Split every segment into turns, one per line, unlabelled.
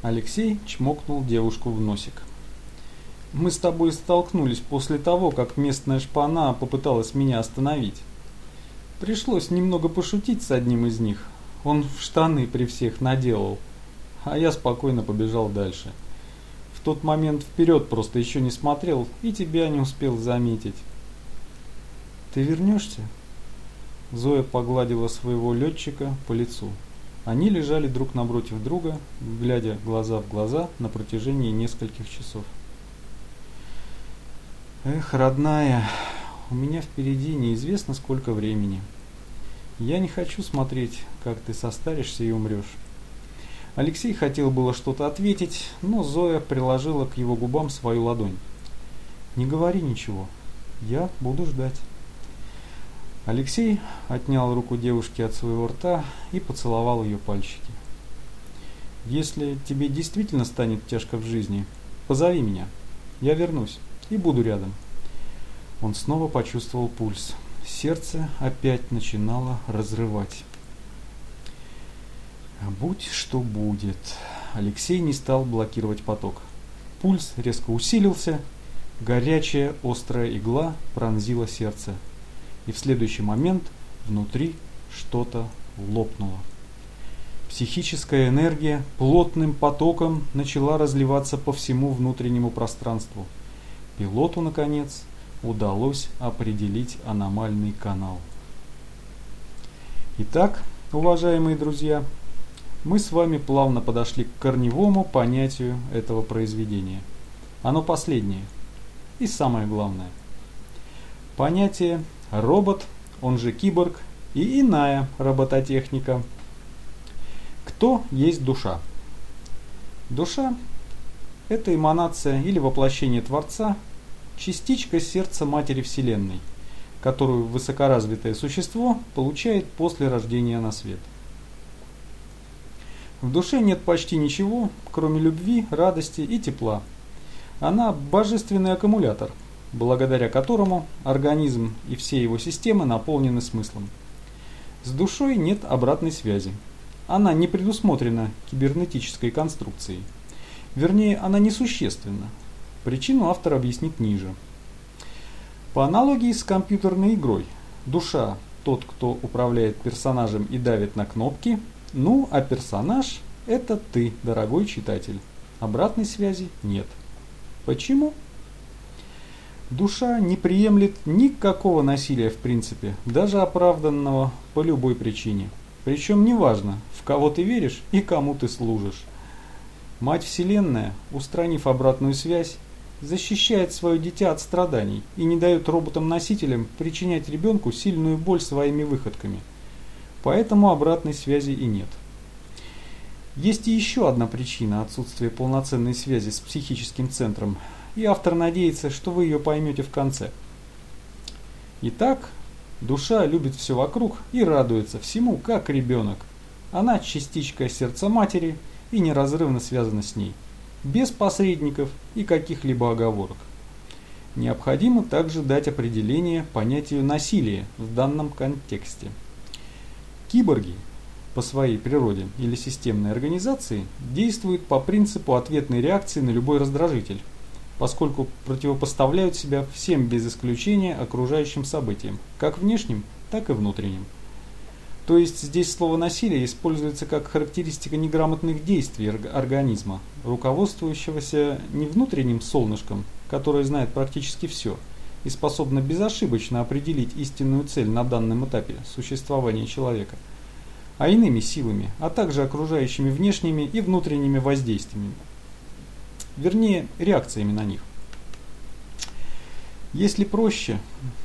Алексей чмокнул девушку в носик. Мы с тобой столкнулись после того, как местная шпана попыталась меня остановить. Пришлось немного пошутить с одним из них. Он в штаны при всех наделал, а я спокойно побежал дальше. В тот момент вперед просто еще не смотрел и тебя не успел заметить. Ты вернешься? Зоя погладила своего летчика по лицу. Они лежали друг напротив друга, глядя глаза в глаза на протяжении нескольких часов. Эх, родная, у меня впереди неизвестно сколько времени. Я не хочу смотреть, как ты состаришься и умрешь. Алексей хотел было что-то ответить, но Зоя приложила к его губам свою ладонь. Не говори ничего. Я буду ждать. Алексей отнял руку девушки от своего рта и поцеловал ее пальчики. Если тебе действительно станет тяжко в жизни, позови меня. Я вернусь и буду рядом. Он снова почувствовал пульс. Сердце опять начинало разрывать. Будь что будет. Алексей не стал блокировать поток. Пульс резко усилился, горячая острая игла пронзила сердце. И в следующий момент внутри что-то лопнуло. Психическая энергия плотным потоком начала разливаться по всему внутреннему пространству – Пилоту, наконец, удалось определить аномальный канал. Итак, уважаемые друзья, мы с вами плавно подошли к корневому понятию этого произведения. Оно последнее и самое главное. Понятие робот, он же киборг и иная робототехника. Кто есть душа? Душа – это эманация или воплощение Творца частичка сердца Матери Вселенной, которую высокоразвитое существо получает после рождения на свет. В душе нет почти ничего, кроме любви, радости и тепла. Она божественный аккумулятор, благодаря которому организм и все его системы наполнены смыслом. С душой нет обратной связи. Она не предусмотрена кибернетической конструкцией. Вернее, она несущественна, Причину автор объяснит ниже. По аналогии с компьютерной игрой, душа – тот, кто управляет персонажем и давит на кнопки, ну а персонаж – это ты, дорогой читатель. Обратной связи нет. Почему? Душа не приемлет никакого насилия в принципе, даже оправданного по любой причине. Причем неважно, в кого ты веришь и кому ты служишь. Мать Вселенная, устранив обратную связь, защищает свое дитя от страданий и не дает роботам-носителям причинять ребенку сильную боль своими выходками. Поэтому обратной связи и нет. Есть и еще одна причина отсутствия полноценной связи с психическим центром, и автор надеется, что вы ее поймете в конце. Итак, душа любит все вокруг и радуется всему, как ребенок. Она частичка сердца матери и неразрывно связана с ней без посредников и каких-либо оговорок. Необходимо также дать определение понятию насилия в данном контексте. Киборги по своей природе или системной организации действуют по принципу ответной реакции на любой раздражитель, поскольку противопоставляют себя всем без исключения окружающим событиям, как внешним, так и внутренним. То есть здесь слово «насилие» используется как характеристика неграмотных действий организма, руководствующегося не внутренним солнышком, которое знает практически все, и способно безошибочно определить истинную цель на данном этапе существования человека, а иными силами, а также окружающими внешними и внутренними воздействиями, вернее реакциями на них. Если проще,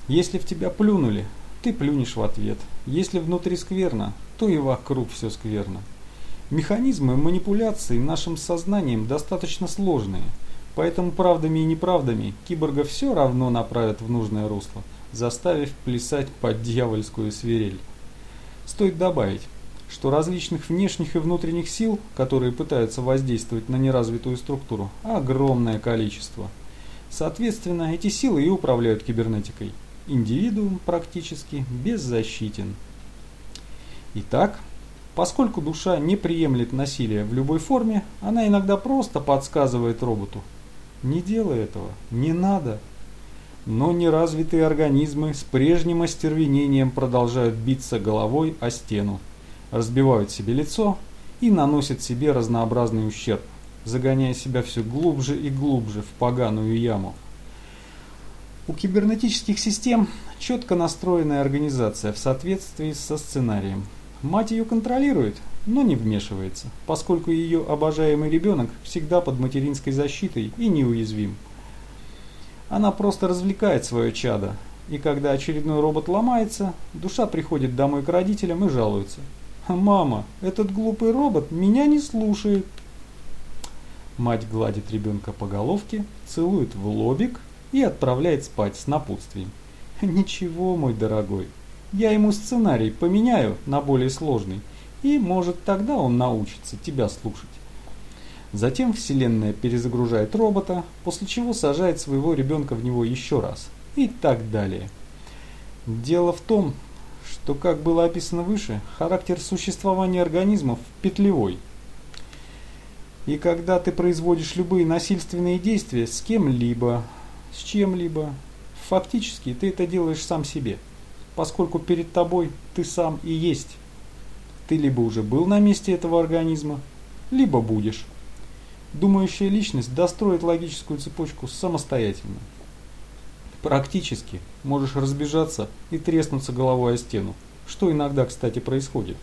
если в тебя плюнули, ты плюнешь в ответ. Если внутри скверно, то и вокруг все скверно. Механизмы манипуляции нашим сознанием достаточно сложные, поэтому правдами и неправдами киборга все равно направят в нужное русло, заставив плясать под дьявольскую свирель. Стоит добавить, что различных внешних и внутренних сил, которые пытаются воздействовать на неразвитую структуру, огромное количество. Соответственно, эти силы и управляют кибернетикой индивидуум практически беззащитен. Итак, Поскольку душа не приемлет насилия в любой форме, она иногда просто подсказывает роботу. Не делай этого, не надо. Но неразвитые организмы с прежним остервенением продолжают биться головой о стену, разбивают себе лицо и наносят себе разнообразный ущерб, загоняя себя все глубже и глубже в поганую яму. У кибернетических систем четко настроенная организация в соответствии со сценарием. Мать ее контролирует, но не вмешивается, поскольку ее обожаемый ребенок всегда под материнской защитой и неуязвим. Она просто развлекает свое чадо, и когда очередной робот ломается, душа приходит домой к родителям и жалуется. «Мама, этот глупый робот меня не слушает». Мать гладит ребенка по головке, целует в лобик и отправляет спать с напутствием. «Ничего, мой дорогой, я ему сценарий поменяю на более сложный, и, может, тогда он научится тебя слушать. Затем Вселенная перезагружает робота, после чего сажает своего ребенка в него еще раз. И так далее. Дело в том, что, как было описано выше, характер существования организмов петлевой. И когда ты производишь любые насильственные действия с кем-либо, с чем-либо, фактически ты это делаешь сам себе – поскольку перед тобой ты сам и есть. Ты либо уже был на месте этого организма, либо будешь. Думающая личность достроит логическую цепочку самостоятельно. Практически можешь разбежаться и треснуться головой о стену, что иногда, кстати, происходит.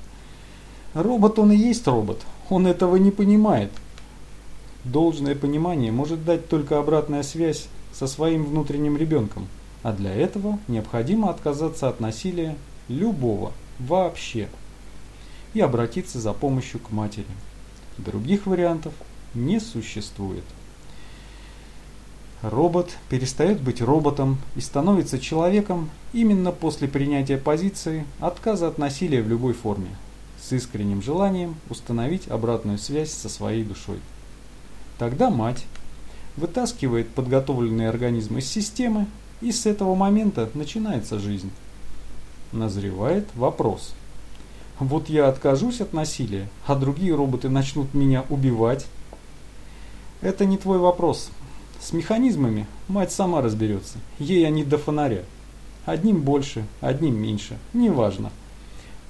Робот он и есть робот, он этого не понимает. Должное понимание может дать только обратная связь со своим внутренним ребенком – а для этого необходимо отказаться от насилия любого, вообще, и обратиться за помощью к матери. Других вариантов не существует. Робот перестает быть роботом и становится человеком именно после принятия позиции отказа от насилия в любой форме, с искренним желанием установить обратную связь со своей душой. Тогда мать вытаскивает подготовленный организм из системы и с этого момента начинается жизнь. Назревает вопрос. Вот я откажусь от насилия, а другие роботы начнут меня убивать. Это не твой вопрос. С механизмами мать сама разберется. Ей они до фонаря. Одним больше, одним меньше. Неважно.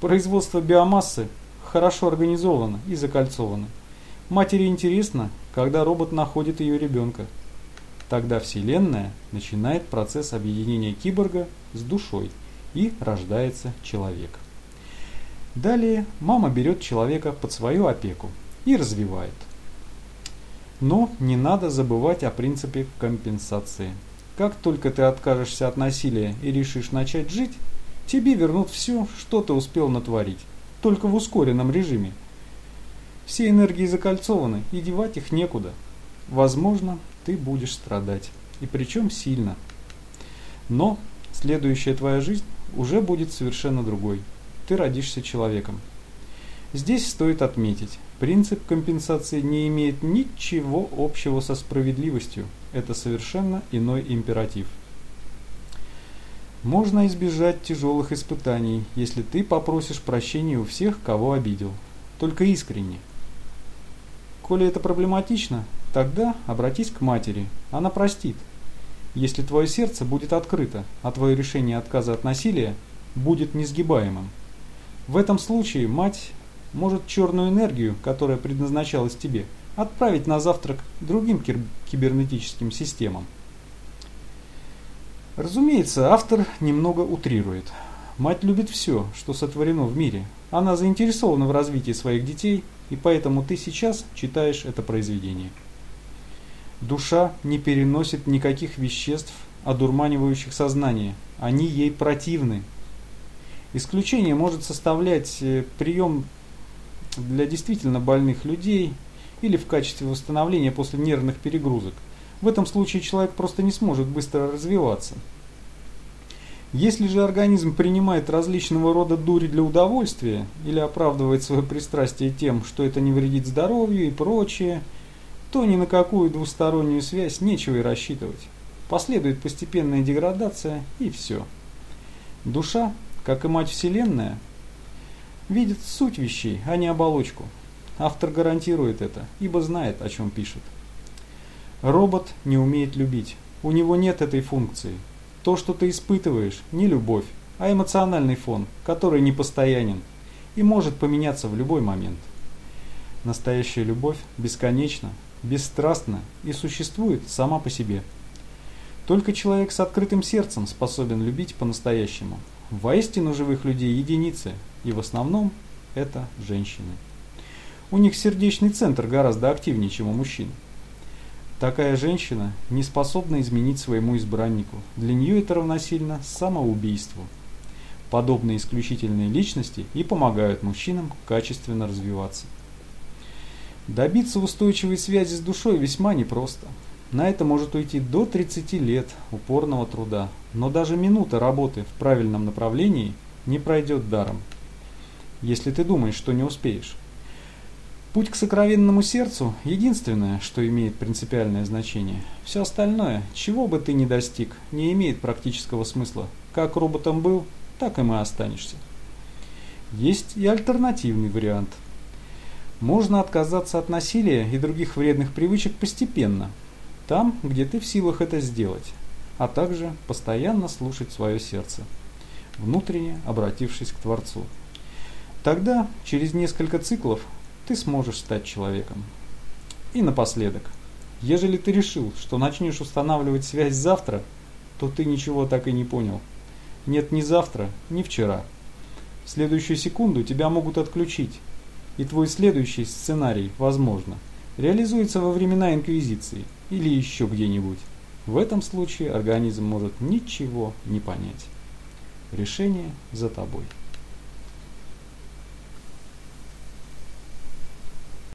Производство биомассы хорошо организовано и закольцовано. Матери интересно, когда робот находит ее ребенка. Тогда Вселенная начинает процесс объединения киборга с душой и рождается человек. Далее мама берет человека под свою опеку и развивает. Но не надо забывать о принципе компенсации. Как только ты откажешься от насилия и решишь начать жить, тебе вернут все, что ты успел натворить, только в ускоренном режиме. Все энергии закольцованы, и девать их некуда. Возможно, ты будешь страдать. И причем сильно. Но следующая твоя жизнь уже будет совершенно другой. Ты родишься человеком. Здесь стоит отметить, принцип компенсации не имеет ничего общего со справедливостью. Это совершенно иной императив. Можно избежать тяжелых испытаний, если ты попросишь прощения у всех, кого обидел. Только искренне. Коли это проблематично, Тогда обратись к матери, она простит. Если твое сердце будет открыто, а твое решение отказа от насилия будет несгибаемым. В этом случае мать может черную энергию, которая предназначалась тебе, отправить на завтрак другим кибернетическим системам. Разумеется, автор немного утрирует. Мать любит все, что сотворено в мире. Она заинтересована в развитии своих детей, и поэтому ты сейчас читаешь это произведение. Душа не переносит никаких веществ, одурманивающих сознание. Они ей противны. Исключение может составлять э, для действительно больных людей или в качестве восстановления после нервных перегрузок. В этом случае человек просто не сможет быстро развиваться. Если же организм принимает различного рода дури для удовольствия или оправдывает свое пристрастие тем, что это не вредит здоровью и прочее – то ни на какую двустороннюю связь нечего и рассчитывать. Последует постепенная деградация и все. Душа, как и мать Вселенная, видит суть вещей, а не оболочку. Автор гарантирует это, ибо знает, о чем пишет. Робот не умеет любить. У него нет этой функции. То, что ты испытываешь, не любовь, а эмоциональный фон, который непостоянен и может поменяться в любой момент. Настоящая любовь бесконечна, бесстрастна и существует сама по себе. Только человек с открытым сердцем способен любить по-настоящему. Воистину живых людей единицы, и в основном это женщины. У них сердечный центр гораздо активнее, чем у мужчин. Такая женщина не способна изменить своему избраннику. Для нее это равносильно самоубийству. Подобные исключительные личности и помогают мужчинам качественно развиваться. Добиться устойчивой связи с душой весьма непросто. На это может уйти до 30 лет упорного труда, но даже минута работы в правильном направлении не пройдет даром, если ты думаешь, что не успеешь. Путь к сокровенному сердцу – единственное, что имеет принципиальное значение. Все остальное, чего бы ты ни достиг, не имеет практического смысла. Как роботом был, так и мы останешься. Есть и альтернативный вариант. Можно отказаться от насилия и других вредных привычек постепенно – там, где ты в силах это сделать, а также постоянно слушать свое сердце, внутренне обратившись к Творцу. Тогда, через несколько циклов, ты сможешь стать человеком. И напоследок, ежели ты решил, что начнешь устанавливать связь завтра, то ты ничего так и не понял. Нет ни завтра, ни вчера. В следующую секунду тебя могут отключить, и твой следующий сценарий, возможно, реализуется во времена Инквизиции – или еще где-нибудь. В этом случае организм может ничего не понять. Решение за тобой.